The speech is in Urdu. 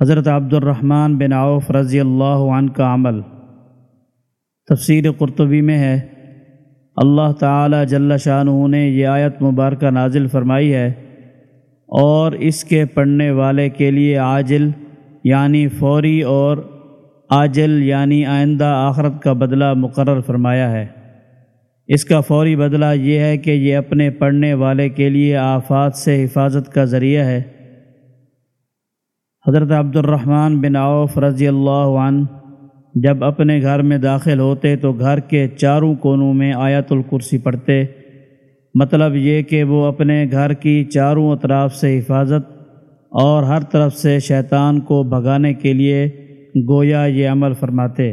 حضرت عبد الرحمن بن عوف رضی اللہ عنہ کا عمل۔ تفسیر قرطبی میں ہے، اللہ تعالی جل شاہ نے یہ آیت مبارکہ نازل فرمائی ہے اور اس کے پڑھنے والے کے لیے عاجل یعنی فوری اور عاجل یعنی آئندہ آخرت کا بدلہ مقرر فرمایا ہے۔ اس کا فوری بدلہ یہ ہے کہ یہ اپنے پڑھنے والے کے لیے آفات سے حفاظت کا ذریعہ ہے۔ حضرت عبد الرحمن بن عوف رضی اللہ عنہ جب اپنے گھر میں داخل ہوتے تو گھر کے چاروں کونوں میں آیت الکرسی پڑھتے۔ مطلب یہ کہ وہ اپنے گھر کی چاروں اطراف سے حفاظت اور ہر طرف سے شیطان کو بھگانے کے لیے گویا یہ عمل فرماتے۔